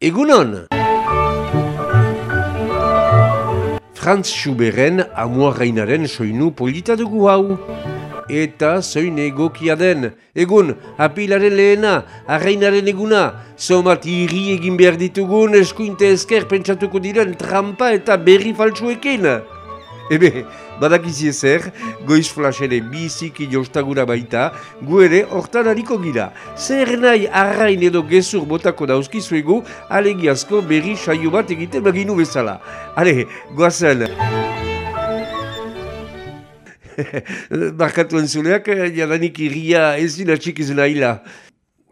Egunon! Franz Schuberren amuarrainaren soinu polita dugu hau. Eta zoin egokia den. Egun, apilaren lehena, arrainaren eguna. Zomat irri egin behar ditugun eskuinte esker pentsatuko diren trampa eta berri faltsuekin. Ebe, badakizi ezer, goiz flashere biziki jostagura baita, gu ere hortan hariko gira. Zer nahi arrain edo gezur botako dauzkizuegu, alegiazko berri saio bat egiten baginu bezala. Ale, goazen! Barkatu entzuleak, jadanik irria ezin atxik izan ahila.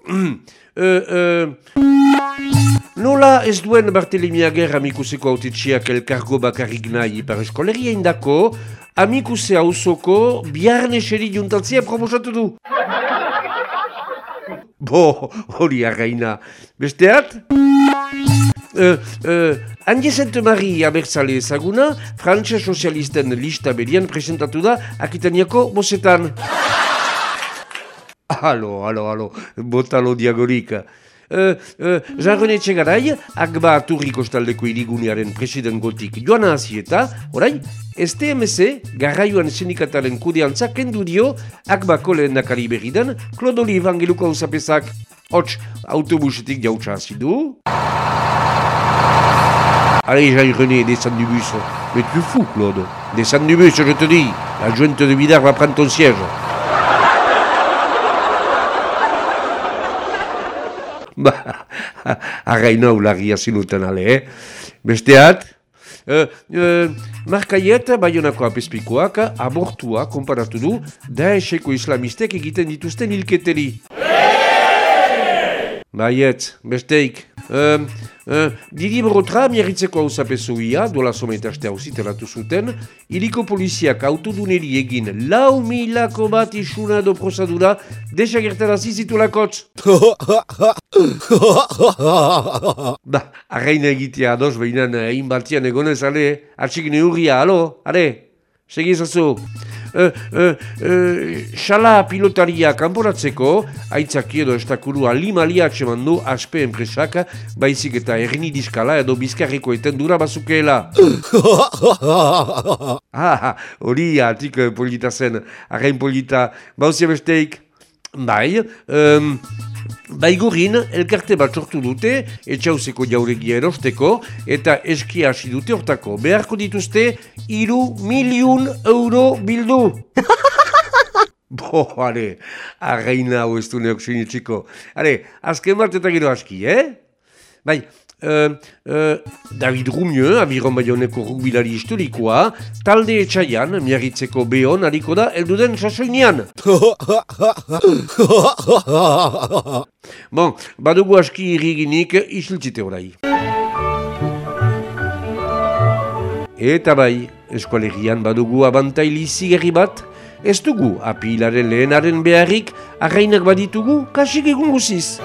uh, Nola ez duen Bartelemi Ager amikuseko autetxiak elkargo bakarrik nahi ipar eskoleria indako, amikuse hausoko biarne xeri juntatzia proposatu du. Bo, hori arraina. Besteat? Uh, uh, Andi Mari abertzale ezaguna, frantxe sozialisten lista berian presentatu da Akitaniako bosetan. Alo, alo, alo, botalo diagolika. Uh, uh, Jean-René Txegarai, Agba Aturriko Staldeko irigunearen president gotik joan eta, orai, STMC, garraioan sindikataren kudeantza kendu dio, Agbako lehen nakari berri den, Klodoli Evangeluko hausapesak, hots, autobusetik jautsa hazidu. Allez, Jean-René, descends du bus. Mais tu fous, Claude. Descends du bus, je te dis. La jointe de Vidar va prendre ton siège. Ba, arraina ularria zinuten ale, eh? Besteat, uh, uh, Markaiet, Bayonako apespikoak, abortua konparatu du, Daesheko islamistek egiten dituzten hilketeri. Baiet, besteik. Uh, uh, Didi Borotra, miarritzeko hau zapezuia, dola somaitaste hau ziteratu zuten, iliko poliziak autoduneri egin lau milako bat isuna edo prosadura desagertarazi zitulakotz. ba, arraina egitea ados behinan egin baltian egonez, ale, atxik neurria, alo, ale, segizazu. Uh, uh, uh, xala pilotaria kanporatzeko, aitzaki edo estakuru alimalia atseman du aspe enpresak, baizik eta erni diskala edo bizkarriko eten dura bazukeela. ah, hori atik polita zen, arrain polita, bauzia besteik. Bai, um, Baigurin, elkarte bat sortu dute, etxauzeko jauregia erosteko, eta eski hasi dute hortako. Beharko dituzte, iru miliun euro bildu. Bo, are, arreina hau ez du neok sinitxiko. Are, azken bat eta gero aski, eh? Bai, Uh, uh, David Rumieu, abiron baioneko rugbilari historikoa, talde etxaian, miarritzeko behon, hariko da, elduden sasoinean. bon, badugu aski irriginik isiltzite orai. Eta bai, eskualerian badugu abantaili zigerri bat, ez dugu apilaren lehenaren beharrik, arrainak baditugu, kasik egun guziz.